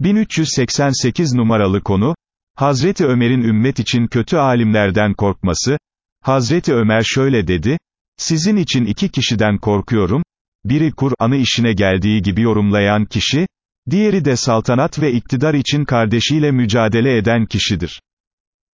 1388 numaralı konu, Hazreti Ömer'in ümmet için kötü alimlerden korkması, Hazreti Ömer şöyle dedi, sizin için iki kişiden korkuyorum, biri Kur'an'ı işine geldiği gibi yorumlayan kişi, diğeri de saltanat ve iktidar için kardeşiyle mücadele eden kişidir.